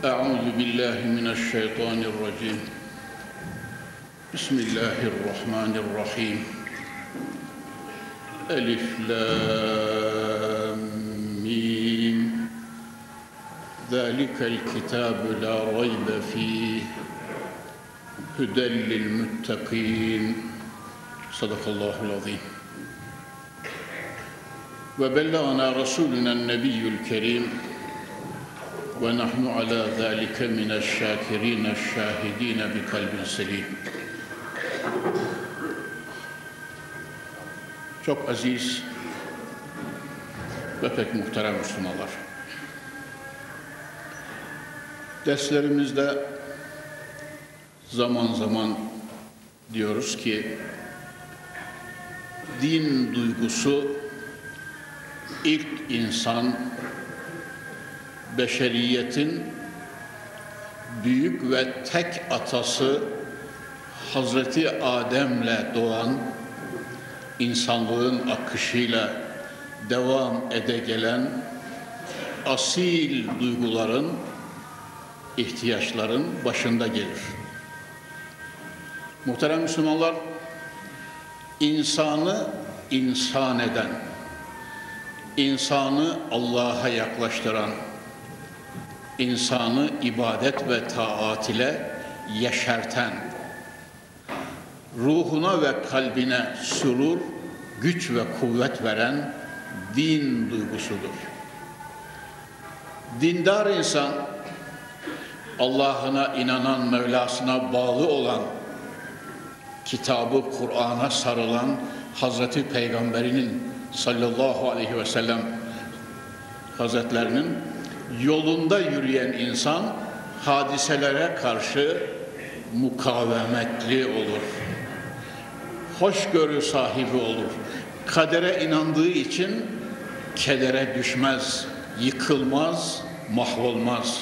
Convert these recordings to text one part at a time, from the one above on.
أعوذ بالله من الشيطان الرجيم. بسم الله الرحمن الرحيم. ألف لام ميم ذلك الكتاب لا ريب فيه. هدى للمتقين. صدق الله العظيم. وبلغنا رسولنا النبي الكريم ونحن على ذلك من الشاكرين الشاهدين بقلب سليم Çok aziz ve pek muhterem Müslümanlar. Derslerimizde zaman zaman diyoruz ki din duygusu ilk insan beşeriyetin büyük ve tek atası Hazreti Adem'le doğan insanlığın akışıyla devam ede gelen asil duyguların, ihtiyaçların başında gelir. Muhterem Müslümanlar, insanı insan eden, insanı Allah'a yaklaştıran, insanı ibadet ve taat ile yeşerten, ruhuna ve kalbine sürur, güç ve kuvvet veren din duygusudur. Dindar insan, Allah'ına inanan, Mevlasına bağlı olan, kitabı Kur'an'a sarılan Hazreti Peygamberinin sallallahu aleyhi ve sellem Hazretlerinin yolunda yürüyen insan hadiselere karşı mukavemetli olur. Hoşgörü sahibi olur. Kadere inandığı için kedere düşmez, yıkılmaz, mahvolmaz.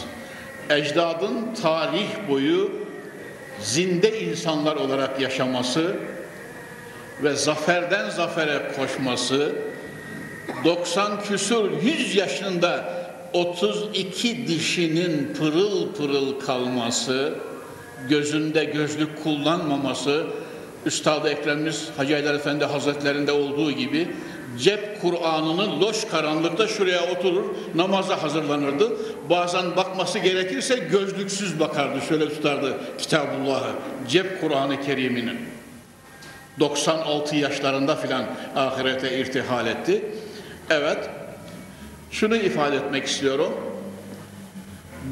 Ecdadın tarih boyu zinde insanlar olarak yaşaması ve zaferden zafere koşması 90 küsur 100 yaşında 32 dişinin pırıl pırıl kalması, gözünde gözlük kullanmaması, Üstad Ekremimiz Hacı Haydar Efendi Hazretlerinde olduğu gibi cep Kur'an'ını loş karanlıkta şuraya oturur, namaza hazırlanırdı. Bazen bakması gerekirse gözlüksüz bakardı, şöyle tutardı Kitabullah'ı, cep Kur'an-ı Kerim'inin. 96 yaşlarında filan ahirete irtihal etti. Evet, şunu ifade etmek istiyorum.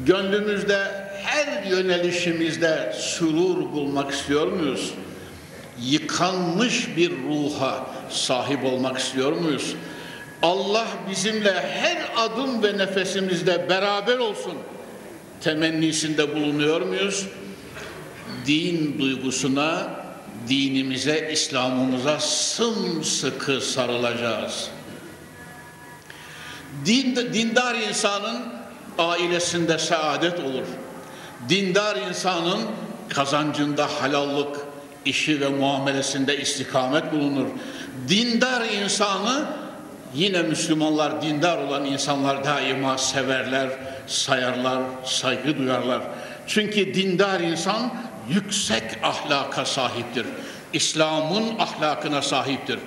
Gönlümüzde her yönelişimizde sürur bulmak istiyor muyuz? Yıkanmış bir ruha sahip olmak istiyor muyuz? Allah bizimle her adım ve nefesimizde beraber olsun temennisinde bulunuyor muyuz? Din duygusuna, dinimize, İslam'ımıza sımsıkı sarılacağız. Din, dindar insanın ailesinde saadet olur. Dindar insanın kazancında halallık, işi ve muamelesinde istikamet bulunur. Dindar insanı yine Müslümanlar, dindar olan insanlar daima severler, sayarlar, saygı duyarlar. Çünkü dindar insan yüksek ahlaka sahiptir. İslam'ın ahlakına sahiptir.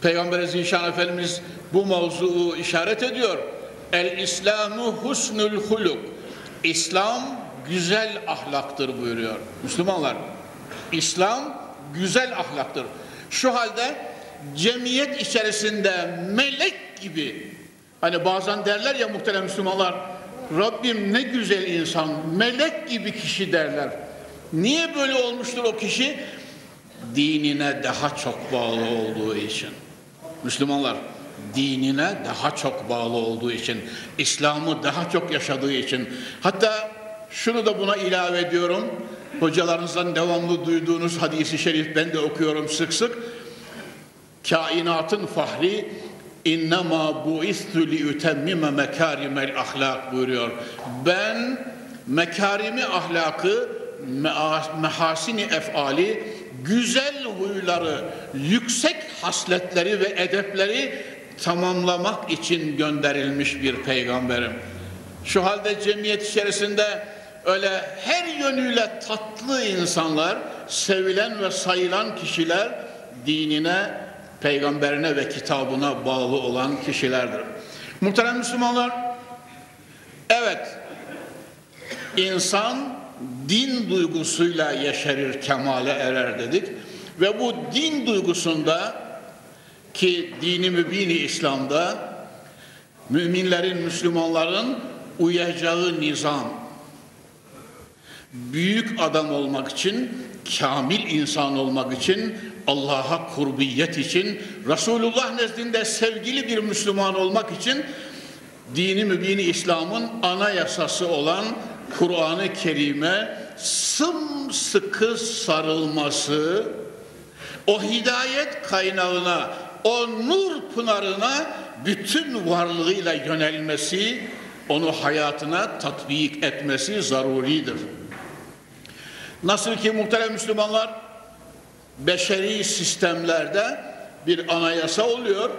Peygamber Zişan Efendimiz bu mevzuu işaret ediyor. El İslamu husnul huluk. İslam güzel ahlaktır buyuruyor. Müslümanlar, İslam güzel ahlaktır. Şu halde cemiyet içerisinde melek gibi hani bazen derler ya muhterem Müslümanlar Rabbim ne güzel insan, melek gibi kişi derler. Niye böyle olmuştur o kişi? Dinine daha çok bağlı olduğu için. Müslümanlar dinine daha çok bağlı olduğu için, İslam'ı daha çok yaşadığı için, hatta şunu da buna ilave ediyorum. Hocalarınızdan devamlı duyduğunuz hadisi şerif ben de okuyorum sık sık. Kainatın fahri innema buistu li utemmime mekarimel ahlak buyuruyor. Ben mekarimi ahlakı mehasini efali güzel huyları, yüksek hasletleri ve edepleri tamamlamak için gönderilmiş bir peygamberim. Şu halde cemiyet içerisinde öyle her yönüyle tatlı insanlar, sevilen ve sayılan kişiler dinine, peygamberine ve kitabına bağlı olan kişilerdir. Muhterem Müslümanlar, evet insan din duygusuyla yaşarır, kemale erer dedik. Ve bu din duygusunda ki dini mübini İslam'da müminlerin, Müslümanların uyacağı nizam. Büyük adam olmak için, kamil insan olmak için, Allah'a kurbiyet için, Resulullah nezdinde sevgili bir Müslüman olmak için dini mübini İslam'ın anayasası olan Kur'an-ı Kerim'e sımsıkı sarılması, o hidayet kaynağına, o nur pınarına bütün varlığıyla yönelmesi, onu hayatına tatbik etmesi zaruridir. Nasıl ki muhterem Müslümanlar, beşeri sistemlerde bir anayasa oluyor,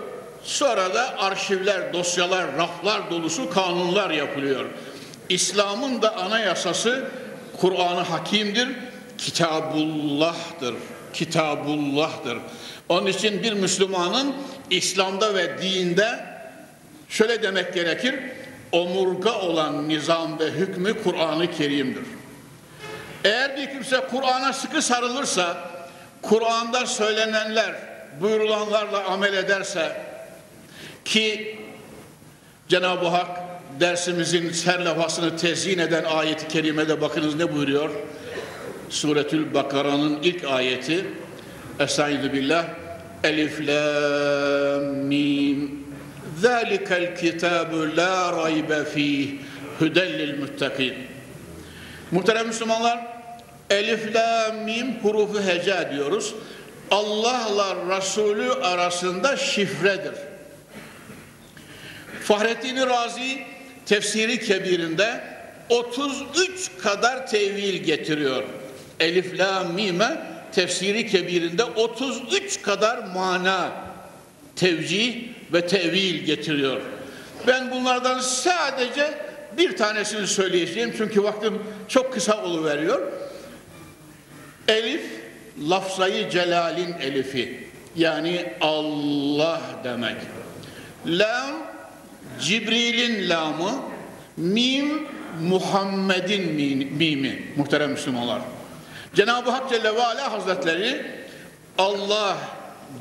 sonra da arşivler, dosyalar, raflar dolusu kanunlar yapılıyor. İslam'ın da anayasası Kur'an-ı Hakim'dir, Kitabullah'tır. Kitabullah'tır. Onun için bir Müslümanın İslam'da ve dinde şöyle demek gerekir, omurga olan nizam ve hükmü Kur'an-ı Kerim'dir. Eğer bir kimse Kur'an'a sıkı sarılırsa, Kur'an'da söylenenler, buyurulanlarla amel ederse ki Cenab-ı Hak dersimizin serlevhasını tezyin eden ayeti kerimede bakınız ne buyuruyor? Suretül Bakara'nın ilk ayeti Estaizu billah Elif la mim Zalikel kitabu la raybe fih Hüdellil müttakin Muhterem Müslümanlar Elif la mim hurufu heca diyoruz. Allah'la Resulü arasında şifredir. Fahrettin Razi tefsiri kebirinde 33 kadar tevil getiriyor. Elif la mime tefsiri kebirinde 33 kadar mana tevcih ve tevil getiriyor. Ben bunlardan sadece bir tanesini söyleyeceğim çünkü vaktim çok kısa veriyor. Elif lafzayı celalin elifi yani Allah demek. Lam Cibril'in lamı, mim Muhammed'in mimi muhterem Müslümanlar. Cenab-ı Hak Celle ve Ala Hazretleri Allah,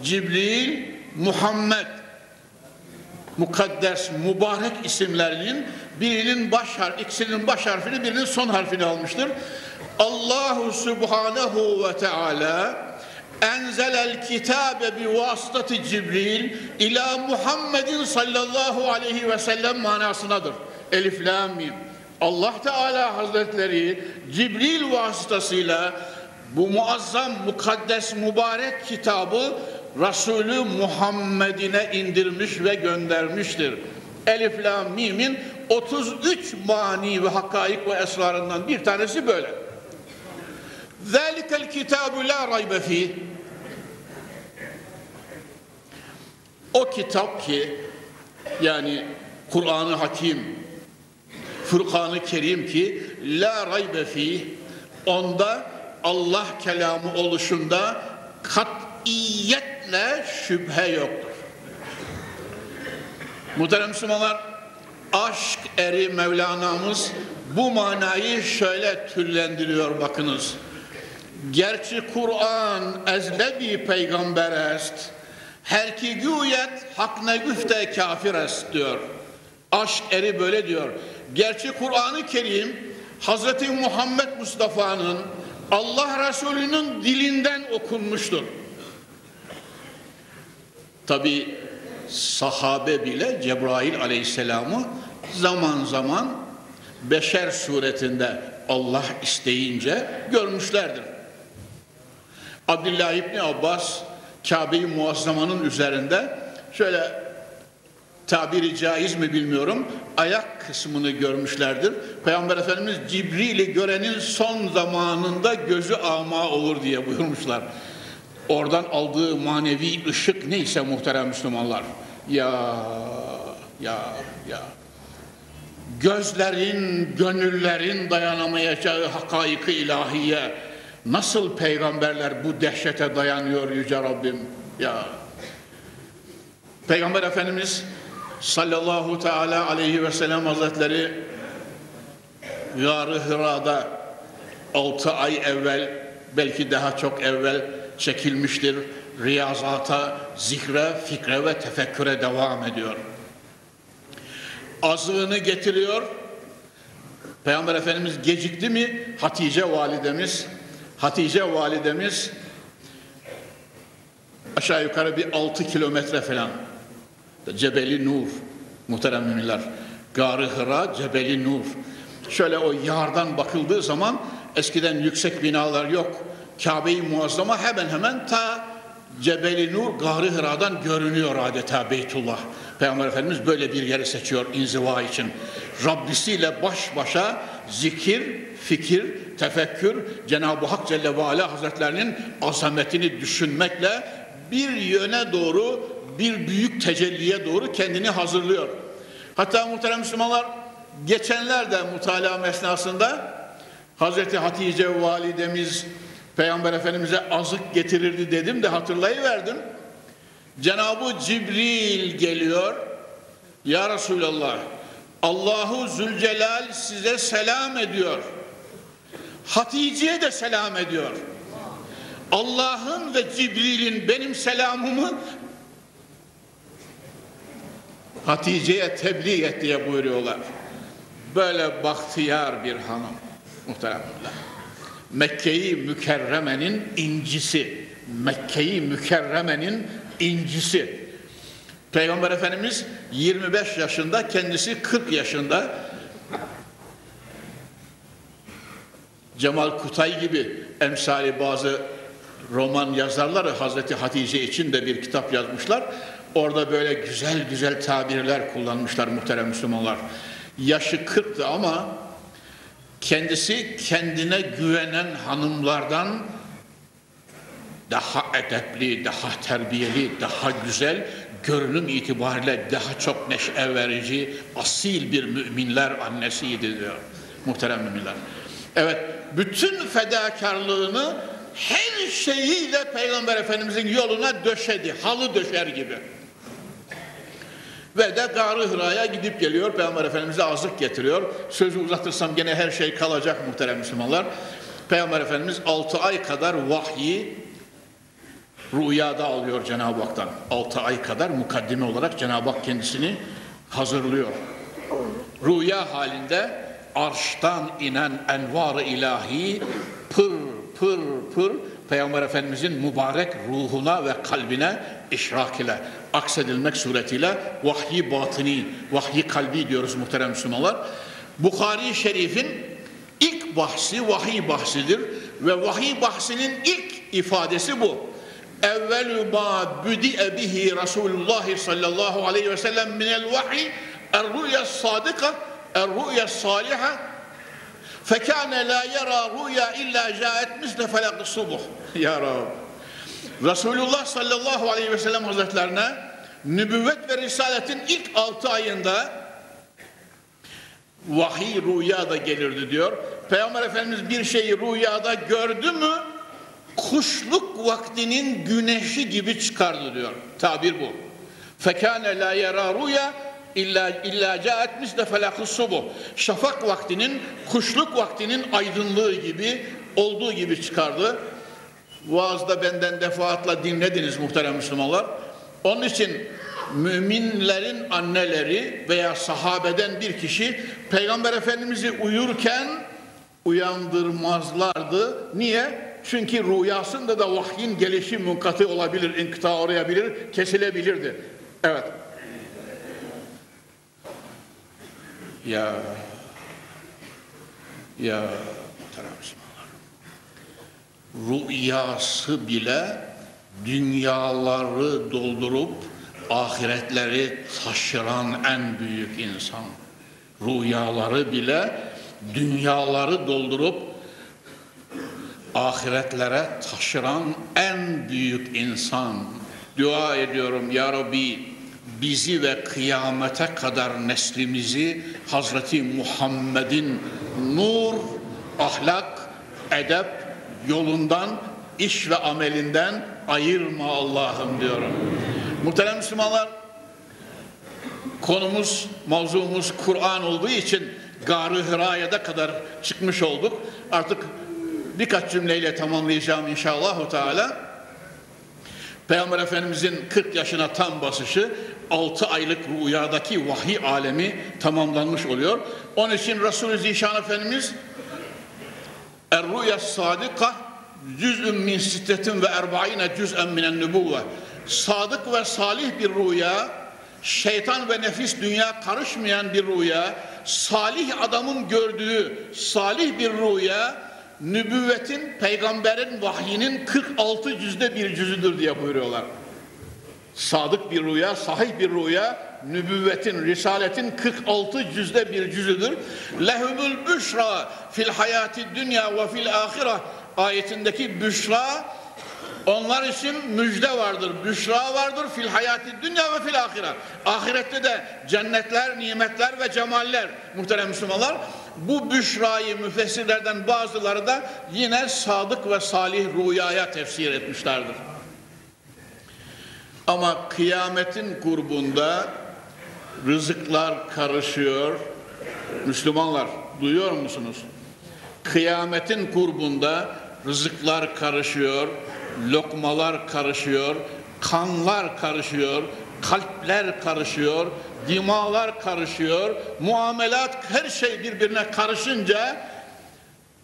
Cibril, Muhammed mukaddes, mübarek isimlerinin birinin baş harfi, ikisinin baş harfini, birinin son harfini almıştır. Allahu Subhanahu ve Teala enzelel kitabe bi vasıtati Cibril ila Muhammedin sallallahu aleyhi ve sellem manasınadır. Elif lam mim. Allah Teala Hazretleri Cibril vasıtasıyla bu muazzam, mukaddes, mübarek kitabı Resulü Muhammed'ine indirmiş ve göndermiştir. Elif Lam Mim'in 33 mani ve hakaik ve esrarından bir tanesi böyle. Zalikel kitabu la raybe fi. O kitap ki yani Kur'an-ı Hakim, Furkan-ı Kerim ki la raybe fi onda Allah kelamı oluşunda katiyetle şüphe yoktur. Muhterem Müslümanlar, aşk eri Mevlana'mız bu manayı şöyle türlendiriyor bakınız. Gerçi Kur'an ezlebi peygamber est, her ki güyet hak ne güfte kafir est diyor. Aşk eri böyle diyor. Gerçi Kur'an-ı Kerim Hazreti Muhammed Mustafa'nın Allah Resulü'nün dilinden okunmuştur. Tabi sahabe bile Cebrail aleyhisselamı zaman zaman beşer suretinde Allah isteyince görmüşlerdir. Abdullah İbni Abbas Kabe-i Muazzama'nın üzerinde şöyle tabiri caiz mi bilmiyorum ayak kısmını görmüşlerdir. Peygamber Efendimiz Cibril'i görenin son zamanında gözü ama olur diye buyurmuşlar. Oradan aldığı manevi ışık neyse muhterem Müslümanlar. Ya ya ya gözlerin, gönüllerin dayanamayacağı hakaiki ilahiye nasıl peygamberler bu dehşete dayanıyor yüce Rabbim ya Peygamber Efendimiz sallallahu teala aleyhi ve sellem hazretleri Gâr-ı Hıra'da 6 ay evvel belki daha çok evvel çekilmiştir. Riyazata, zikre, fikre ve tefekküre devam ediyor. Azığını getiriyor. Peygamber Efendimiz gecikti mi? Hatice validemiz, Hatice validemiz aşağı yukarı bir 6 kilometre falan Cebeli Nur muhterem müminler. Garı Hıra, Cebeli Nur. Şöyle o yardan bakıldığı zaman eskiden yüksek binalar yok. Kabe-i Muazzama hemen hemen ta Cebeli Nur, Garı Hıra'dan görünüyor adeta Beytullah. Peygamber Efendimiz böyle bir yeri seçiyor inziva için. Rabbisiyle baş başa zikir, fikir, tefekkür, Cenab-ı Hak Celle ve Ala Hazretlerinin azametini düşünmekle bir yöne doğru bir büyük tecelliye doğru kendini hazırlıyor. Hatta muhterem Müslümanlar geçenlerde mutala esnasında Hazreti Hatice validemiz Peygamber Efendimiz'e azık getirirdi dedim de hatırlayıverdim. Cenab-ı Cibril geliyor. Ya Resulallah Allahu Zülcelal size selam ediyor. Hatice'ye de selam ediyor. Allah'ın ve Cibril'in benim selamımı Hatice'ye tebliğ et diye buyuruyorlar. Böyle bahtiyar bir hanım muhteremler. Mekke'yi mükerremenin incisi. Mekke'yi mükerremenin incisi. Peygamber Efendimiz 25 yaşında, kendisi 40 yaşında. Cemal Kutay gibi emsali bazı roman yazarları Hazreti Hatice için de bir kitap yazmışlar. Orada böyle güzel güzel tabirler kullanmışlar muhterem Müslümanlar. Yaşı 40'tı ama kendisi kendine güvenen hanımlardan daha edepli, daha terbiyeli, daha güzel, görünüm itibariyle daha çok neşe verici, asil bir müminler annesiydi diyor muhterem müminler. Evet, bütün fedakarlığını her şeyiyle Peygamber Efendimizin yoluna döşedi, halı döşer gibi. Ve de Gar-ı Hıra'ya gidip geliyor. Peygamber Efendimiz'e azık getiriyor. Sözü uzatırsam gene her şey kalacak muhterem Müslümanlar. Peygamber Efendimiz 6 ay kadar vahyi rüyada alıyor Cenab-ı Hak'tan. 6 ay kadar mukaddime olarak Cenab-ı Hak kendisini hazırlıyor. Rüya halinde arştan inen envar-ı ilahi pır pır pır Peygamber Efendimizin mübarek ruhuna ve kalbine işrak ile aksedilmek suretiyle vahyi batini, vahyi kalbi diyoruz muhterem Müslümanlar. Bukhari Şerif'in ilk bahsi vahiy bahsidir ve vahiy bahsinin ilk ifadesi bu. Evvelü ma büdi'e bihi Resulullah sallallahu aleyhi ve sellem minel vahiy er-rüya sadıka er-rüya saliha fekâne la yara rüya illa caet misle felak subuh. Ya Rab. Resulullah sallallahu aleyhi ve sellem hazretlerine nübüvvet ve risaletin ilk altı ayında vahiy rüyada gelirdi diyor. Peygamber Efendimiz bir şeyi rüyada gördü mü kuşluk vaktinin güneşi gibi çıkardı diyor. Tabir bu. Fekâne la yera rüya illa illa caet misle felakı subuh. Şafak vaktinin, kuşluk vaktinin aydınlığı gibi olduğu gibi çıkardı. Vaazda benden defaatla dinlediniz muhterem Müslümanlar. Onun için müminlerin anneleri veya sahabeden bir kişi Peygamber Efendimiz'i uyurken uyandırmazlardı. Niye? Çünkü rüyasında da vahyin gelişi munkatı olabilir, inkıta uğrayabilir, kesilebilirdi. Evet. Ya Ya muhterem Müslümanlar. Rüyası bile dünyaları doldurup ahiretleri taşıran en büyük insan. Rüyaları bile dünyaları doldurup ahiretlere taşıran en büyük insan. Dua ediyorum ya Rabbi bizi ve kıyamete kadar neslimizi Hazreti Muhammed'in nur, ahlak, edep yolundan, iş ve amelinden ayırma Allah'ım diyorum. Muhterem Müslümanlar, konumuz, mavzumuz Kur'an olduğu için Gar-ı Hira'ya kadar çıkmış olduk. Artık birkaç cümleyle tamamlayacağım inşallah Teala. Peygamber Efendimizin 40 yaşına tam basışı 6 aylık rüyadaki vahiy alemi tamamlanmış oluyor. Onun için Resulü Zişan Efendimiz Er-Rüya Sadika cüz'ün min sittetin ve erba'ine cüz'en minen nübuvve sadık ve salih bir rüya şeytan ve nefis dünya karışmayan bir rüya salih adamın gördüğü salih bir rüya nübüvvetin, peygamberin vahyinin 46 cüzde bir cüzüdür diye buyuruyorlar. Sadık bir rüya, sahih bir rüya, nübüvvetin, risaletin 46 cüzde bir cüzüdür. Lehumul büşra fil hayati dünya ve fil ahira ayetindeki büşra onlar için müjde vardır, büşra vardır fil hayati dünya ve fil ahira. Ahirette de cennetler, nimetler ve cemaller muhterem Müslümanlar. Bu büşrayı müfessirlerden bazıları da yine sadık ve salih rüyaya tefsir etmişlerdir. Ama kıyametin kurbunda rızıklar karışıyor. Müslümanlar duyuyor musunuz? Kıyametin kurbunda rızıklar karışıyor, lokmalar karışıyor, kanlar karışıyor, kalpler karışıyor, dimalar karışıyor, muamelat her şey birbirine karışınca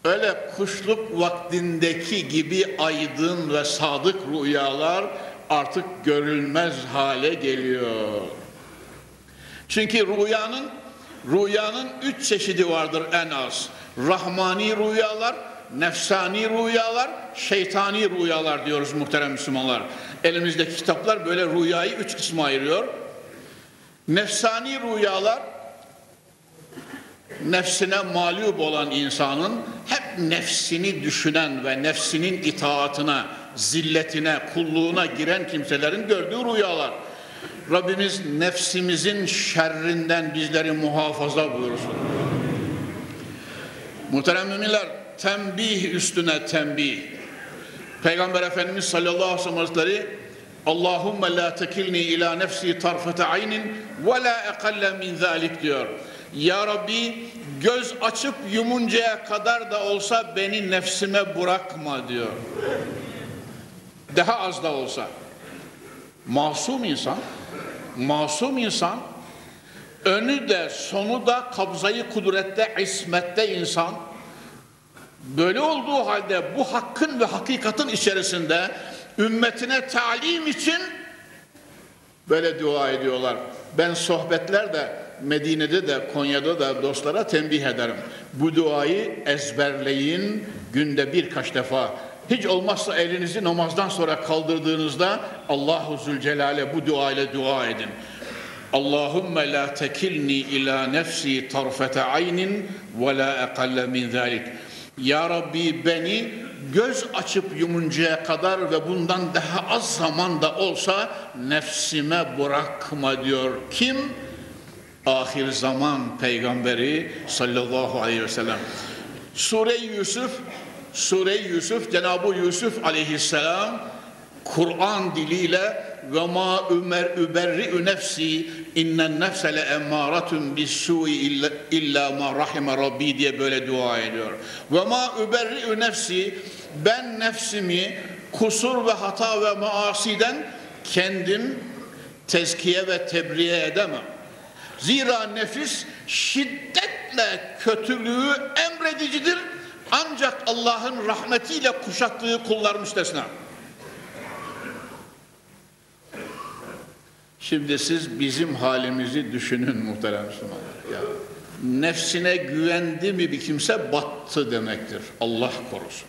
öyle kuşluk vaktindeki gibi aydın ve sadık rüyalar artık görülmez hale geliyor. Çünkü rüyanın rüyanın üç çeşidi vardır en az. Rahmani rüyalar, nefsani rüyalar, şeytani rüyalar diyoruz muhterem Müslümanlar. Elimizdeki kitaplar böyle rüyayı üç kısma ayırıyor. Nefsani rüyalar nefsine mağlup olan insanın hep nefsini düşünen ve nefsinin itaatına, zilletine, kulluğuna giren kimselerin gördüğü rüyalar. Rabbimiz nefsimizin şerrinden bizleri muhafaza buyursun. Muhterem müminler, tembih üstüne tembih. Peygamber Efendimiz sallallahu aleyhi ve sellem Allahümme la tekilni ila nefsi tarfete aynin ve la ekalle min zalik diyor. Ya Rabbi göz açıp yumuncaya kadar da olsa beni nefsime bırakma diyor. Daha az da olsa. Masum insan, masum insan, önü de sonu da kabzayı kudrette, ismette insan, böyle olduğu halde bu hakkın ve hakikatin içerisinde ümmetine talim için böyle dua ediyorlar. Ben sohbetlerde Medine'de de Konya'da da dostlara tembih ederim. Bu duayı ezberleyin günde birkaç defa. Hiç olmazsa elinizi namazdan sonra kaldırdığınızda Allahu Zülcelal'e bu dua ile dua edin. Allahümme la tekilni ila nefsi tarfete aynin ve la ekalle min zalik. Ya Rabbi beni göz açıp yumuncaya kadar ve bundan daha az zamanda olsa nefsime bırakma diyor. Kim? Ahir zaman peygamberi sallallahu aleyhi ve sellem. Sure-i Yusuf, Sure-i Yusuf, Cenab-ı Yusuf aleyhisselam Kur'an diliyle ve ma ümer überri'u nefsi innen nefse le emmâratun bis-sû'i illa, illa ma rahime rabbi diye böyle dua ediyor. Ve ma überri'u nefsi ben nefsimi kusur ve hata ve maasiden kendim tezkiye ve tebriye edemem. Zira nefis şiddetle kötülüğü emredicidir. Ancak Allah'ın rahmetiyle kuşattığı kullar müstesna. Şimdi siz bizim halimizi düşünün muhterem Müslümanlar. Ya Nefsine güvendi mi bir kimse battı demektir. Allah korusun.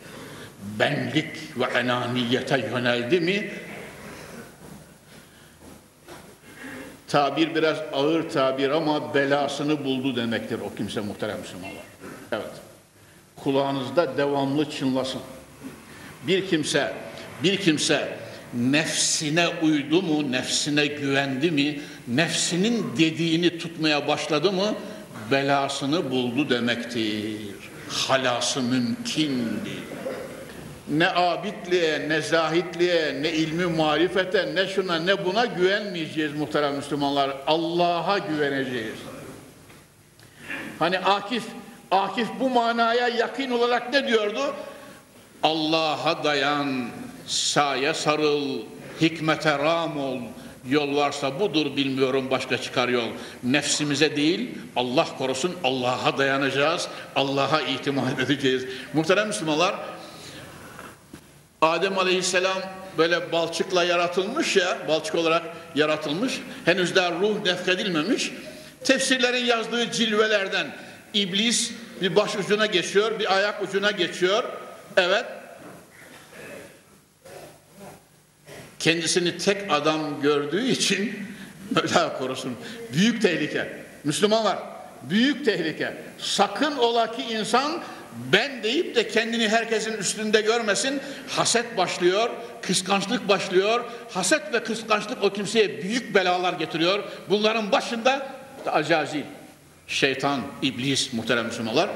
Benlik ve enaniyete yöneldi mi tabir biraz ağır tabir ama belasını buldu demektir o kimse muhterem Müslümanlar. Evet. Kulağınızda devamlı çınlasın. Bir kimse, bir kimse nefsine uydu mu, nefsine güvendi mi, nefsinin dediğini tutmaya başladı mı, belasını buldu demektir. Halası mümkün değil. Ne abidliğe, ne zahitliğe, ne ilmi marifete, ne şuna ne buna güvenmeyeceğiz muhterem Müslümanlar. Allah'a güveneceğiz. Hani Akif, Akif bu manaya yakın olarak ne diyordu? Allah'a dayan, saye sarıl, hikmete ram ol. Yol varsa budur bilmiyorum başka çıkar yol. Nefsimize değil Allah korusun Allah'a dayanacağız. Allah'a itimat edeceğiz. Muhterem Müslümanlar Adem Aleyhisselam böyle balçıkla yaratılmış ya, balçık olarak yaratılmış. Henüz daha ruh nefkedilmemiş. Tefsirlerin yazdığı cilvelerden iblis bir baş ucuna geçiyor, bir ayak ucuna geçiyor. Evet. Kendisini tek adam gördüğü için Allah korusun. Büyük tehlike. Müslümanlar büyük tehlike. Sakın ola ki insan ben deyip de kendini herkesin üstünde görmesin. Haset başlıyor, kıskançlık başlıyor. Haset ve kıskançlık o kimseye büyük belalar getiriyor. Bunların başında acazil, şeytan, iblis muhterem Müslümanlar.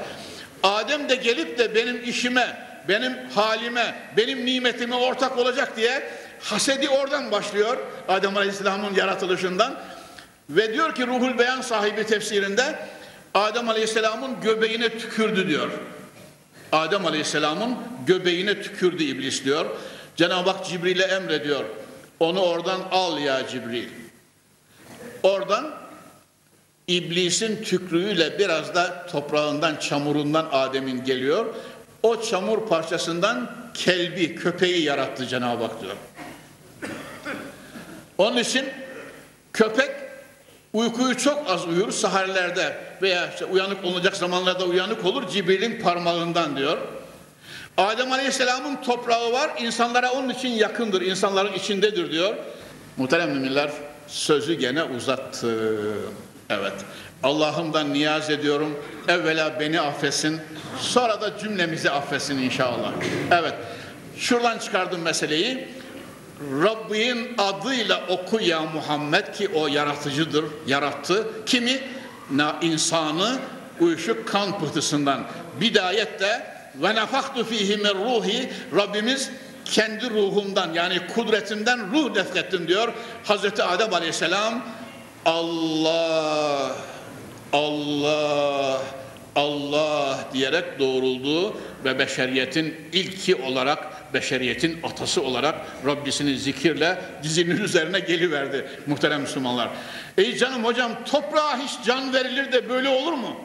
Adem de gelip de benim işime, benim halime, benim nimetime ortak olacak diye hasedi oradan başlıyor. Adem Aleyhisselam'ın yaratılışından. Ve diyor ki Ruhul Beyan sahibi tefsirinde Adem Aleyhisselam'ın göbeğine tükürdü diyor. Adem Aleyhisselam'ın göbeğine tükürdü iblis diyor. Cenab-ı Hak Cibril'e emrediyor. Onu oradan al ya Cibril. Oradan iblisin tükrüğüyle biraz da toprağından, çamurundan Adem'in geliyor. O çamur parçasından kelbi, köpeği yarattı Cenab-ı Hak diyor. Onun için köpek uykuyu çok az uyur saharlerde veya işte uyanık olacak zamanlarda uyanık olur Cibril'in parmağından diyor. Adem Aleyhisselam'ın toprağı var insanlara onun için yakındır insanların içindedir diyor. Muhterem müminler sözü gene uzattı. Evet. Allah'ımdan niyaz ediyorum. Evvela beni affetsin. Sonra da cümlemizi affetsin inşallah. Evet. Şuradan çıkardım meseleyi. Rabbin adıyla oku ya Muhammed ki o yaratıcıdır, yarattı. Kimi? Na insanı uyuşuk kan pıhtısından. Bidayette ve nefaktu fihi min ruhi Rabbimiz kendi ruhumdan yani kudretinden ruh nefrettim diyor. Hazreti Adem Aleyhisselam Allah Allah Allah diyerek doğruldu ve beşeriyetin ilki olarak, beşeriyetin atası olarak Rabbisinin zikirle dizinin üzerine geliverdi muhterem Müslümanlar. Ey canım hocam toprağa hiç can verilir de böyle olur mu?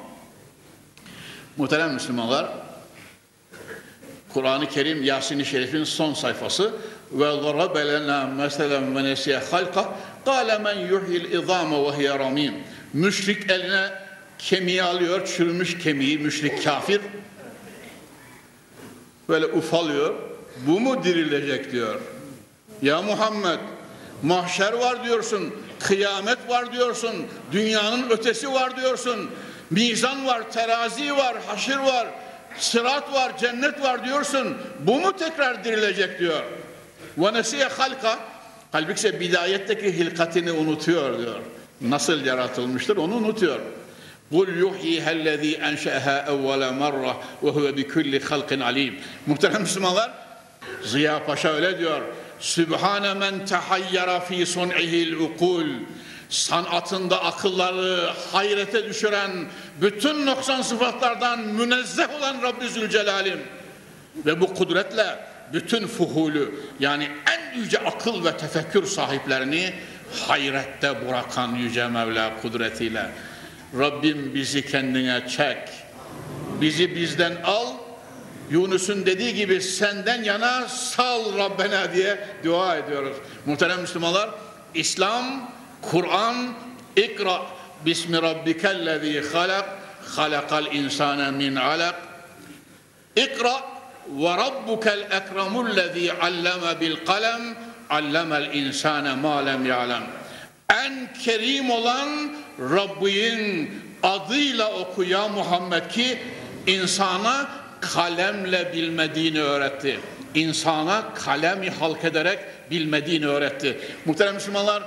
Muhterem Müslümanlar, Kur'an-ı Kerim Yasin-i Şerif'in son sayfası ve ضَرَبَ لَنَا مَثَلًا وَنَسِيَ خَلْقَهُ Kâle men yuhil izâme ve hiye ramîm. Müşrik eline kemiği alıyor, çürümüş kemiği, müşrik kafir. Böyle ufalıyor. Bu mu dirilecek diyor. Ya Muhammed, mahşer var diyorsun, kıyamet var diyorsun, dünyanın ötesi var diyorsun, mizan var, terazi var, haşir var, sırat var, cennet var diyorsun. Bu mu tekrar dirilecek diyor. Ve nesiye halka halbuki bidayetteki hilkatini unutuyor diyor. Nasıl yaratılmıştır onu unutuyor. Yuhyihellezî enşe'ehâ evvele merre ve huve bi kulli halkin alim. Muhterem Müslümanlar, Ziya Paşa öyle diyor. Sübhane men tehayyara fi sun'ihil ukul. Sanatında akılları hayrete düşüren bütün noksan sıfatlardan münezzeh olan Rabbi Zülcelal'im. Ve bu kudretle bütün fuhulü yani en yüce akıl ve tefekkür sahiplerini hayrette bırakan yüce Mevla kudretiyle Rabbim bizi kendine çek. Bizi bizden al. Yunus'un dediği gibi senden yana sal Rabbena diye dua ediyoruz. Muhterem Müslümanlar, İslam, Kur'an, ikra bismi rabbikellezî halak halakal insane min alak ikra rabbukel ekremullezî alleme bil kalem allemel insane ma lem ya'lem en kerim olan Rabbin adıyla oku ya Muhammed ki insana kalemle bilmediğini öğretti. İnsana kalemi halk ederek bilmediğini öğretti. Muhterem Müslümanlar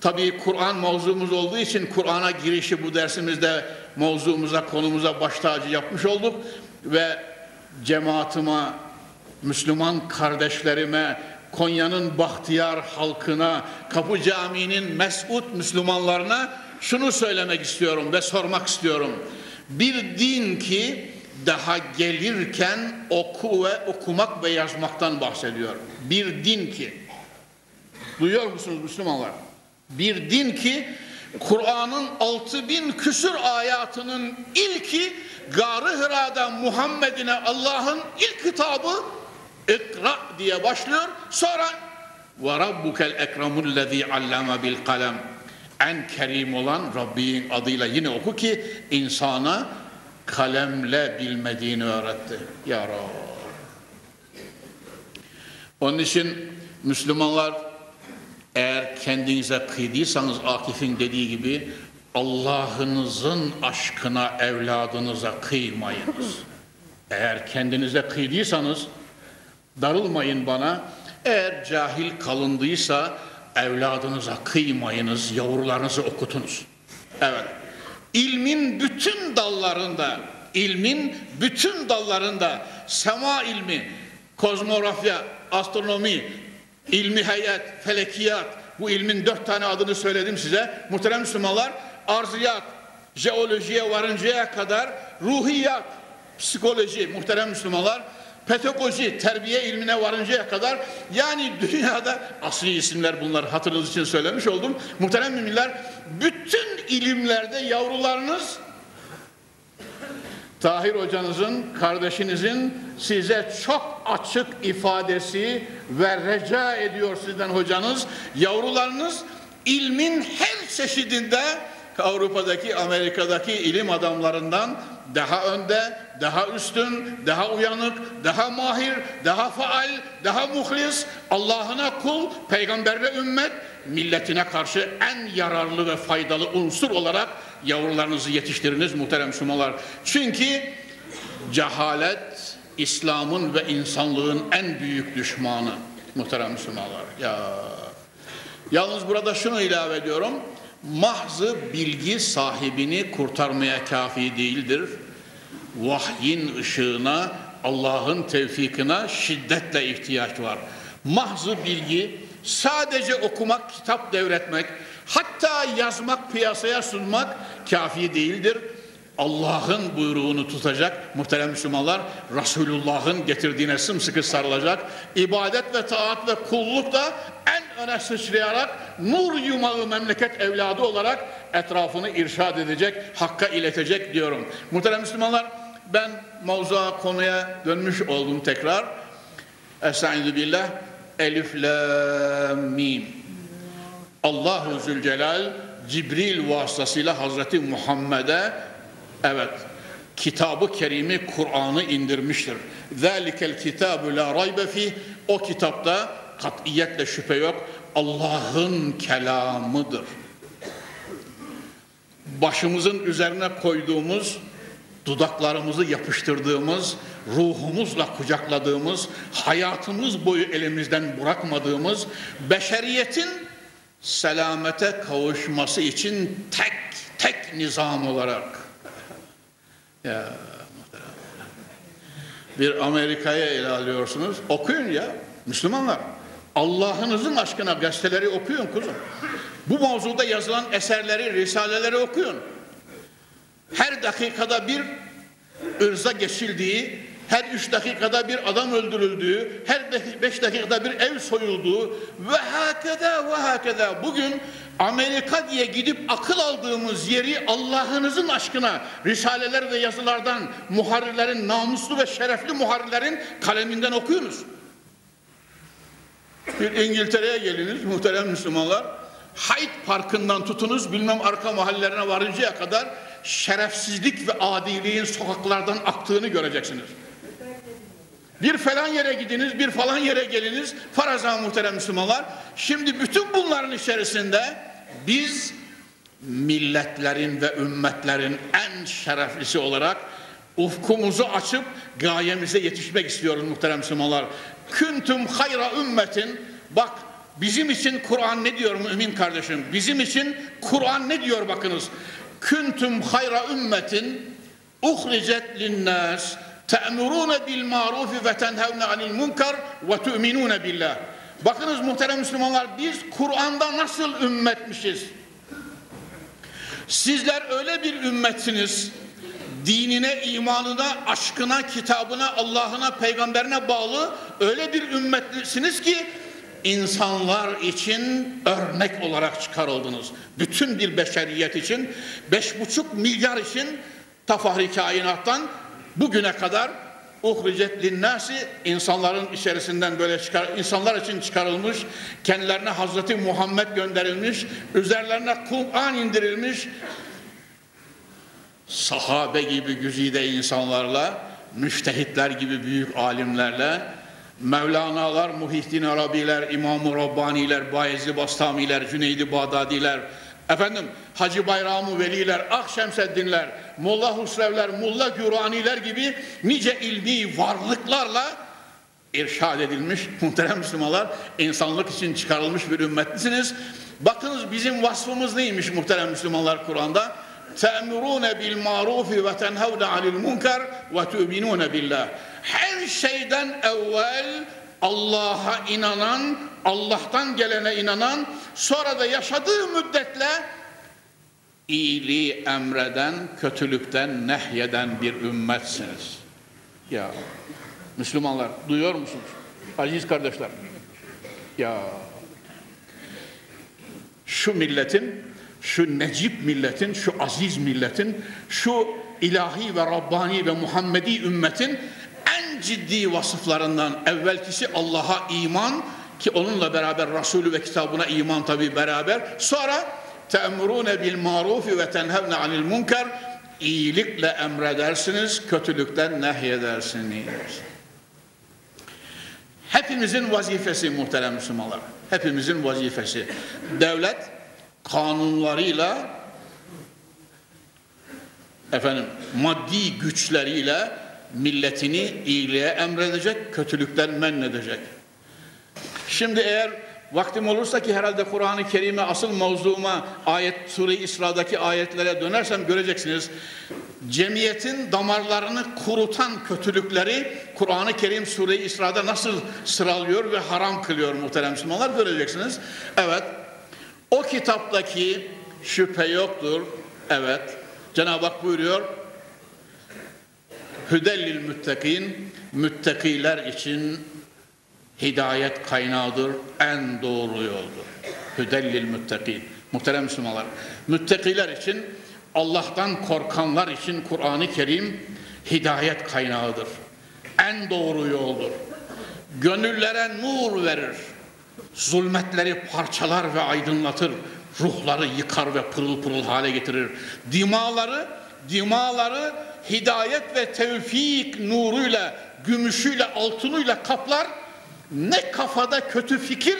Tabii Kur'an mevzumuz olduğu için Kur'an'a girişi bu dersimizde mevzumuza, konumuza baş tacı yapmış olduk ve cemaatime, Müslüman kardeşlerime, Konya'nın Bahtiyar halkına, Kapı Camii'nin mesut Müslümanlarına şunu söylemek istiyorum ve sormak istiyorum. Bir din ki daha gelirken oku ve okumak ve yazmaktan bahsediyor. Bir din ki. Duyuyor musunuz Müslümanlar? Bir din ki Kur'an'ın 6000 küsür ayatının ilki Gar-ı Hıra'da Muhammed'ine Allah'ın ilk kitabı İkra diye başlıyor. Sonra ve rabbukel ekremullezî allame bil kalem en kerim olan Rabbin adıyla yine oku ki insana kalemle bilmediğini öğretti. Ya Rab. Onun için Müslümanlar eğer kendinize kıydıysanız Akif'in dediği gibi Allah'ınızın aşkına evladınıza kıymayınız. Eğer kendinize kıydıysanız darılmayın bana. Eğer cahil kalındıysa evladınıza kıymayınız, yavrularınızı okutunuz. Evet. İlmin bütün dallarında, ilmin bütün dallarında sema ilmi, kozmografya, astronomi, ilmi heyet, felekiyat, bu ilmin dört tane adını söyledim size. Muhterem Müslümanlar, arziyat, jeolojiye varıncaya kadar ruhiyat, psikoloji, muhterem Müslümanlar, pedagoji, terbiye ilmine varıncaya kadar yani dünyada asli isimler bunlar hatırınız için söylemiş oldum. Muhterem müminler bütün ilimlerde yavrularınız Tahir hocanızın, kardeşinizin size çok açık ifadesi ve reca ediyor sizden hocanız. Yavrularınız ilmin her çeşidinde Avrupa'daki, Amerika'daki ilim adamlarından daha önde, daha üstün, daha uyanık, daha mahir, daha faal, daha muhlis, Allah'ına kul, peygamberle ümmet, milletine karşı en yararlı ve faydalı unsur olarak yavrularınızı yetiştiriniz muhterem Müslümanlar. Çünkü cehalet İslam'ın ve insanlığın en büyük düşmanı muhterem Müslümanlar. Ya Yalnız burada şunu ilave ediyorum. Mahzı bilgi sahibini kurtarmaya kafi değildir. Vahyin ışığına, Allah'ın tevfikine şiddetle ihtiyaç var. Mahzı bilgi sadece okumak, kitap devretmek, hatta yazmak, piyasaya sunmak kafi değildir. Allah'ın buyruğunu tutacak muhterem Müslümanlar, Resulullah'ın getirdiğine sımsıkı sarılacak, ibadet ve taat ve kulluk da en öne sıçrayarak nur yumağı memleket evladı olarak etrafını irşad edecek, hakka iletecek diyorum. Muhterem Müslümanlar ben mavzuğa konuya dönmüş oldum tekrar. Estaizu billah. Elif la mim. Allahu Zülcelal Cibril vasıtasıyla Hazreti Muhammed'e evet kitabı kerimi Kur'an'ı indirmiştir. Zalikel kitabu la raybe fi o kitapta katiyetle şüphe yok Allah'ın kelamıdır. Başımızın üzerine koyduğumuz dudaklarımızı yapıştırdığımız, ruhumuzla kucakladığımız, hayatımız boyu elimizden bırakmadığımız, beşeriyetin selamete kavuşması için tek tek nizam olarak ya bir Amerika'ya ele alıyorsunuz. Okuyun ya Müslümanlar. Allah'ınızın aşkına gazeteleri okuyun kuzum. Bu mevzuda yazılan eserleri, risaleleri okuyun. Her dakikada bir ırza geçildiği, her üç dakikada bir adam öldürüldüğü, her beş dakikada bir ev soyulduğu ve hakeda ve hakeda bugün Amerika diye gidip akıl aldığımız yeri Allah'ınızın aşkına risaleler ve yazılardan muharrirlerin, namuslu ve şerefli muharrirlerin kaleminden okuyunuz. Bir İngiltere'ye geliniz muhterem Müslümanlar. Hyde Parkı'ndan tutunuz bilmem arka mahallelerine varıncaya kadar şerefsizlik ve adiliğin sokaklardan aktığını göreceksiniz. Bir falan yere gidiniz, bir falan yere geliniz. Faraza muhterem Müslümanlar. Şimdi bütün bunların içerisinde biz milletlerin ve ümmetlerin en şereflisi olarak ufkumuzu açıp gayemize yetişmek istiyoruz muhterem Müslümanlar. Küntüm hayra ümmetin bak bizim için Kur'an ne diyor mümin kardeşim? Bizim için Kur'an ne diyor bakınız. Küntüm hayra ümmetin uhricet linnas te'murune bil marufi ve tenhevne anil munkar ve tu'minune billah. Bakınız muhterem Müslümanlar biz Kur'an'da nasıl ümmetmişiz? Sizler öyle bir ümmetsiniz. Dinine, imanına, aşkına, kitabına, Allah'ına, peygamberine bağlı öyle bir ümmetlisiniz ki insanlar için örnek olarak çıkarıldınız. Bütün bir beşeriyet için, beş buçuk milyar için tafahri kainattan bugüne kadar uhricet linnâsi insanların içerisinden böyle çıkar, insanlar için çıkarılmış, kendilerine Hazreti Muhammed gönderilmiş, üzerlerine Kur'an indirilmiş, sahabe gibi güzide insanlarla, müştehitler gibi büyük alimlerle, Mevlana'lar, Muhittin Arabiler, İmam-ı Rabbaniler, Bayezid Bastamiler, Cüneydi Bağdadiler, efendim Hacı Bayramı Veliler, Akşemseddinler, Molla Husrevler, Mulla Güraniler gibi nice ilmi varlıklarla irşad edilmiş muhterem Müslümanlar, insanlık için çıkarılmış bir ümmetlisiniz. Bakınız bizim vasfımız neymiş muhterem Müslümanlar Kur'an'da? Te'murune bil marufi ve tenhevne anil munkar ve tu'minune billah. Her şeyden evvel Allah'a inanan, Allah'tan gelene inanan, sonra da yaşadığı müddetle iyiliği emreden, kötülükten nehyeden bir ümmetsiniz. Ya Müslümanlar duyuyor musunuz? Aziz kardeşler. Ya şu milletin, şu necip milletin, şu aziz milletin, şu ilahi ve Rabbani ve Muhammedi ümmetin en ciddi vasıflarından evvelkisi Allah'a iman ki onunla beraber Resulü ve kitabına iman tabi beraber. Sonra te'murune bil marufi ve tenhevne anil munkar iyilikle emredersiniz kötülükten nehyedersiniz. Hepimizin vazifesi muhterem Müslümanlar hepimizin vazifesi. Devlet kanunlarıyla efendim maddi güçleriyle milletini iyiliğe emredecek, kötülükten men edecek. Şimdi eğer vaktim olursa ki herhalde Kur'an-ı Kerim'e asıl mevzuma ayet Sure-i İsra'daki ayetlere dönersem göreceksiniz. Cemiyetin damarlarını kurutan kötülükleri Kur'an-ı Kerim Sure-i İsra'da nasıl sıralıyor ve haram kılıyor muhterem Müslümanlar göreceksiniz. Evet o kitaptaki şüphe yoktur. Evet Cenab-ı Hak buyuruyor Hüdellil müttakin müttakiler için hidayet kaynağıdır, en doğru yoldur. Hüdellil müttakin. Muhterem Müslümanlar, müttakiler için Allah'tan korkanlar için Kur'an-ı Kerim hidayet kaynağıdır. En doğru yoldur. Gönüllere nur verir. Zulmetleri parçalar ve aydınlatır. Ruhları yıkar ve pırıl pırıl hale getirir. Dimaları, dimaları hidayet ve tevfik nuruyla, gümüşüyle, altınıyla kaplar. Ne kafada kötü fikir,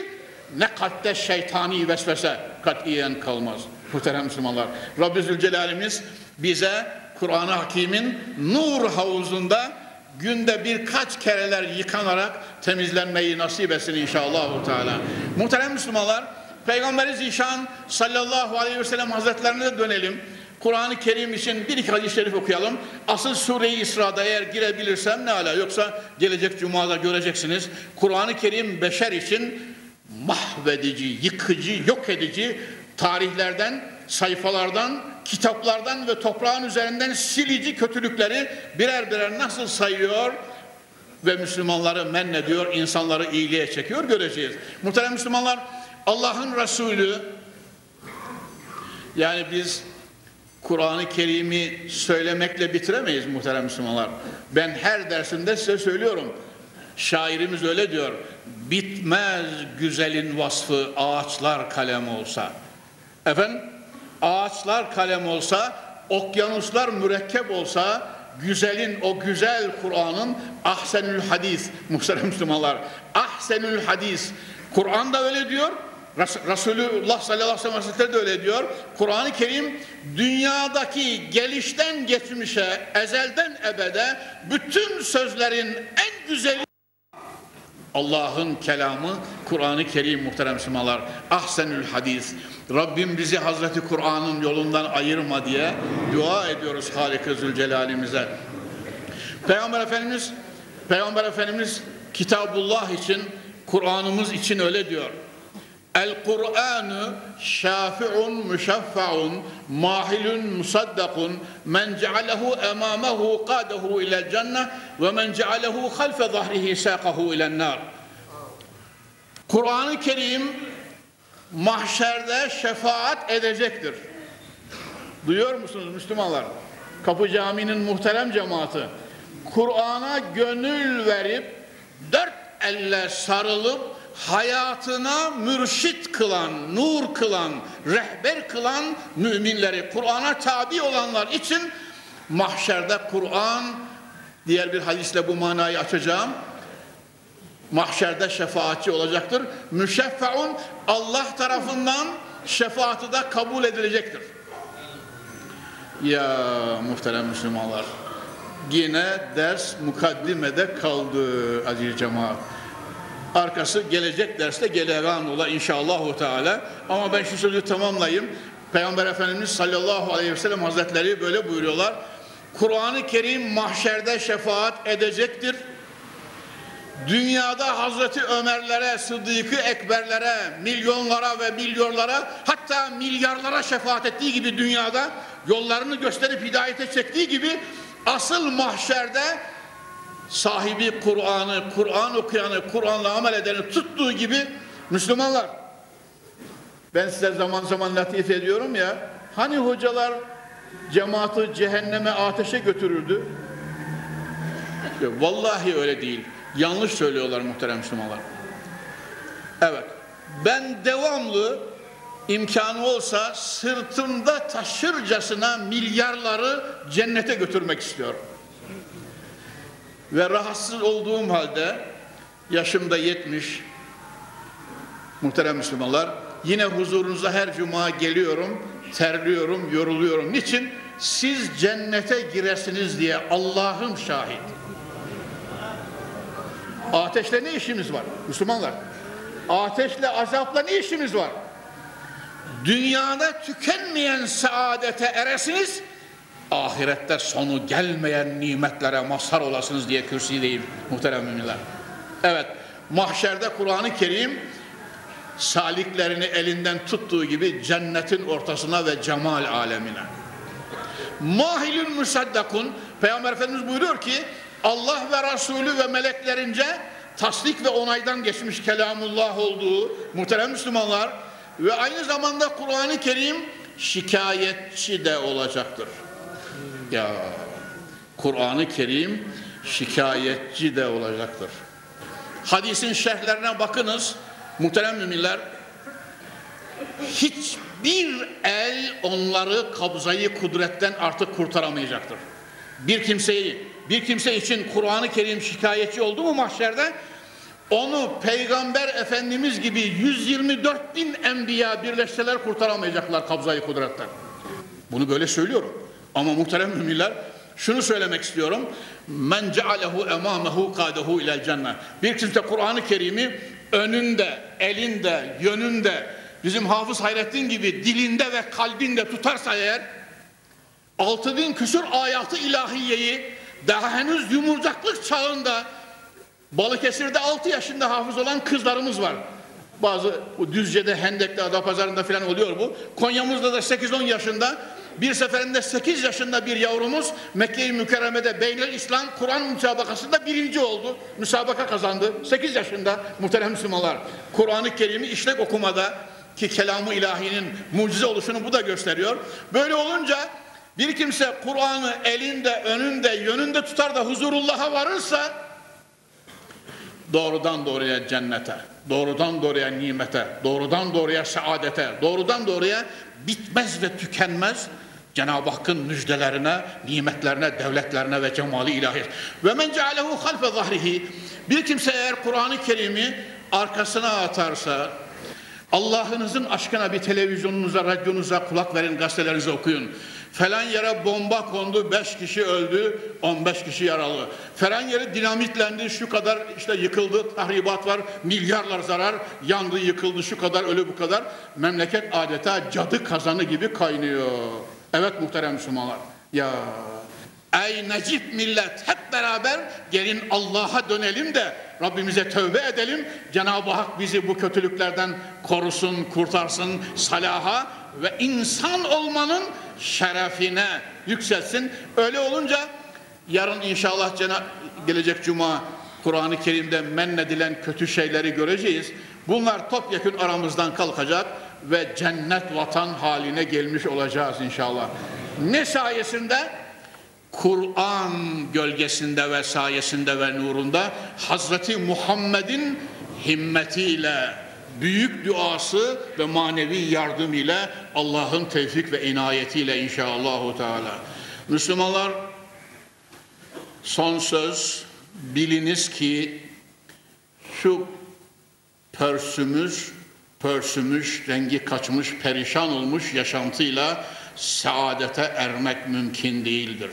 ne kalpte şeytani vesvese katiyen kalmaz. Muhterem Müslümanlar, Rabbi Zülcelal'imiz bize Kur'an-ı Hakim'in nur havuzunda günde birkaç kereler yıkanarak temizlenmeyi nasip etsin inşallah. Teala. Muhterem Müslümanlar, Peygamberi Zişan sallallahu aleyhi ve sellem hazretlerine de dönelim. Kur'an-ı Kerim için bir iki hadis-i şerif okuyalım. Asıl Sure-i İsra'da eğer girebilirsem ne ala yoksa gelecek Cuma'da göreceksiniz. Kur'an-ı Kerim beşer için mahvedici, yıkıcı, yok edici tarihlerden, sayfalardan, kitaplardan ve toprağın üzerinden silici kötülükleri birer birer nasıl sayıyor ve Müslümanları men ediyor, insanları iyiliğe çekiyor göreceğiz. Muhterem Müslümanlar, Allah'ın Resulü yani biz Kur'an-ı Kerim'i söylemekle bitiremeyiz muhterem Müslümanlar. Ben her dersimde size söylüyorum. Şairimiz öyle diyor. Bitmez güzelin vasfı ağaçlar kalem olsa. Efendim ağaçlar kalem olsa okyanuslar mürekkep olsa güzelin o güzel Kur'an'ın ahsenül hadis muhterem Müslümanlar ahsenül hadis Kur'an da öyle diyor Resulullah sallallahu aleyhi ve sellem de öyle diyor. Kur'an-ı Kerim dünyadaki gelişten geçmişe, ezelden ebede bütün sözlerin en güzeli Allah'ın kelamı Kur'an-ı Kerim muhterem Müslümanlar. Ahsenül hadis. Rabbim bizi Hazreti Kur'an'ın yolundan ayırma diye dua ediyoruz Halik-i Zülcelal'imize. Peygamber Efendimiz Peygamber Efendimiz Kitabullah için Kur'an'ımız için öyle diyor. El Kur'anu şafi'un müşeffa'un mahilun musaddakun men cealehu emamahu qadahu ilel cennet ve men cealehu halfe zahrihi saqahu ilen nar. Kur'an-ı Kerim mahşerde şefaat edecektir. Duyuyor musunuz Müslümanlar? Kapı Camii'nin muhterem cemaati Kur'an'a gönül verip dört elle sarılıp hayatına mürşit kılan, nur kılan, rehber kılan müminleri, Kur'an'a tabi olanlar için mahşerde Kur'an, diğer bir hadisle bu manayı açacağım, mahşerde şefaatçi olacaktır. Müşeffeun Allah tarafından şefaati de kabul edilecektir. Ya muhterem Müslümanlar, yine ders mukaddimede kaldı aziz cemaat. Arkası gelecek derste gelegan ola inşallahu teala. Ama ben şu sözü tamamlayayım. Peygamber Efendimiz sallallahu aleyhi ve sellem hazretleri böyle buyuruyorlar. Kur'an-ı Kerim mahşerde şefaat edecektir. Dünyada Hazreti Ömerlere, Sıddık-ı Ekberlere, milyonlara ve milyonlara hatta milyarlara şefaat ettiği gibi dünyada yollarını gösterip hidayete çektiği gibi asıl mahşerde sahibi Kur'an'ı, Kur'an okuyanı, Kur'an'la amel edeni tuttuğu gibi Müslümanlar. Ben size zaman zaman latif ediyorum ya hani hocalar cemaati cehenneme ateşe götürürdü? Vallahi öyle değil. Yanlış söylüyorlar muhterem Müslümanlar. Evet ben devamlı imkanı olsa sırtımda taşırcasına milyarları cennete götürmek istiyorum ve rahatsız olduğum halde yaşımda 70 muhterem Müslümanlar yine huzurunuza her cuma geliyorum terliyorum yoruluyorum. Niçin? Siz cennete giresiniz diye Allah'ım şahit. Ateşle ne işimiz var Müslümanlar? Ateşle azapla ne işimiz var? Dünyada tükenmeyen saadete eresiniz ahirette sonu gelmeyen nimetlere mazhar olasınız diye kürsideyim muhterem müminler. Evet, mahşerde Kur'an-ı Kerim saliklerini elinden tuttuğu gibi cennetin ortasına ve cemal alemine. Mahilün müsaddakun Peygamber Efendimiz buyuruyor ki Allah ve Resulü ve meleklerince tasdik ve onaydan geçmiş kelamullah olduğu muhterem Müslümanlar ve aynı zamanda Kur'an-ı Kerim şikayetçi de olacaktır. Ya Kur'an-ı Kerim şikayetçi de olacaktır. Hadisin şerhlerine bakınız muhterem müminler. Hiçbir el onları kabzayı kudretten artık kurtaramayacaktır. Bir kimseyi, bir kimse için Kur'an-ı Kerim şikayetçi oldu mu mahşerde? Onu Peygamber Efendimiz gibi 124 bin enbiya birleşseler kurtaramayacaklar kabzayı kudretten. Bunu böyle söylüyorum. Ama muhterem müminler şunu söylemek istiyorum. Men cealehu emamehu kadehu ilel cennet. Bir kimse Kur'an-ı Kerim'i önünde, elinde, yönünde bizim Hafız Hayrettin gibi dilinde ve kalbinde tutarsa eğer altı bin küsur ayatı ilahiyeyi daha henüz yumurcaklık çağında Balıkesir'de 6 yaşında hafız olan kızlarımız var. Bazı Düzce'de, Hendek'te, Adapazarı'nda falan oluyor bu. Konya'mızda da 8-10 yaşında bir seferinde 8 yaşında bir yavrumuz Mekke-i Mükerreme'de Beynel İslam Kur'an müsabakasında birinci oldu. Müsabaka kazandı. 8 yaşında muhterem Müslümanlar. Kur'an-ı Kerim'i işlek okumada ki kelamı ilahinin mucize oluşunu bu da gösteriyor. Böyle olunca bir kimse Kur'an'ı elinde, önünde, yönünde tutar da huzurullah'a varırsa doğrudan doğruya cennete, doğrudan doğruya nimete, doğrudan doğruya saadete, doğrudan doğruya bitmez ve tükenmez Cenab-ı Hakk'ın müjdelerine, nimetlerine, devletlerine ve cemali ilahi. Ve men cealehu halfe zahrihi. Bir kimse eğer Kur'an-ı Kerim'i arkasına atarsa, Allah'ınızın aşkına bir televizyonunuza, radyonuza kulak verin, gazetelerinizi okuyun. Falan yere bomba kondu, 5 kişi öldü, 15 kişi yaralı. Falan yere dinamitlendi, şu kadar işte yıkıldı, tahribat var, milyarlar zarar, yandı, yıkıldı, şu kadar ölü bu kadar. Memleket adeta cadı kazanı gibi kaynıyor. Evet muhterem Müslümanlar. Ya Ey necip millet hep beraber gelin Allah'a dönelim de Rabbimize tövbe edelim. Cenab-ı Hak bizi bu kötülüklerden korusun, kurtarsın, salaha ve insan olmanın şerefine yükselsin. Öyle olunca yarın inşallah gelecek cuma Kur'an-ı Kerim'de mennedilen kötü şeyleri göreceğiz. Bunlar topyekun aramızdan kalkacak ve cennet vatan haline gelmiş olacağız inşallah. Ne sayesinde? Kur'an gölgesinde ve sayesinde ve nurunda Hazreti Muhammed'in himmetiyle, büyük duası ve manevi yardım ile Allah'ın tevfik ve inayetiyle inşallahü teala. Müslümanlar son söz biliniz ki şu pörsümüş, pörsümüş, rengi kaçmış, perişan olmuş yaşantıyla saadete ermek mümkün değildir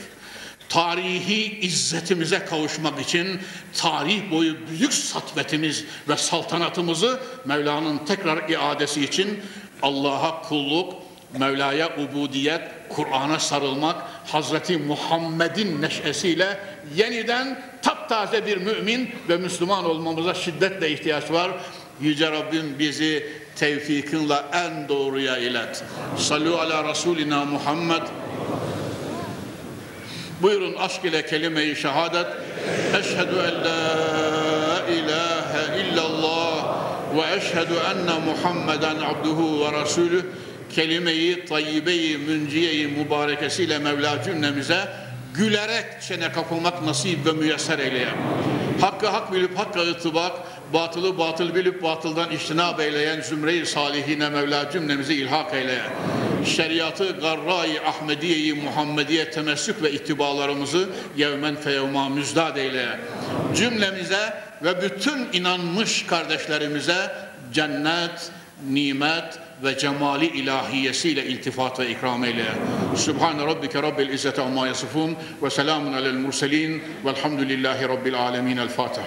tarihi izzetimize kavuşmak için tarih boyu büyük satvetimiz ve saltanatımızı Mevla'nın tekrar iadesi için Allah'a kulluk, Mevla'ya ubudiyet, Kur'an'a sarılmak, Hazreti Muhammed'in neşesiyle yeniden taptaze bir mümin ve Müslüman olmamıza şiddetle ihtiyaç var. Yüce Rabbim bizi tevfikinle en doğruya ilet. Sallu ala Resulina Muhammed Buyurun aşk ile kelime-i şehadet. Eşhedü en la ilahe illallah ve eşhedü enne Muhammeden abduhu ve rasulü kelime-i tayyibe-i münciye-i mübarekesiyle Mevla cümlemize gülerek çene kapılmak nasip ve müyesser eyleye. Hakkı hak bilip hakka ıtibak, batılı batıl bilip batıldan iştinab eyleyen zümre-i salihine Mevla cümlemizi ilhak eyleye şeriatı garra-i Ahmediye-i Muhammediye temessük ve ittibalarımızı yevmen feyevma müzdad eyle. Cümlemize ve bütün inanmış kardeşlerimize cennet, nimet ve cemali ilahiyesiyle iltifat ve ikram eyle. Subhan rabbike rabbil izzeti amma yasifun ve selamun alel murselin velhamdülillahi rabbil alemin. El Fatiha.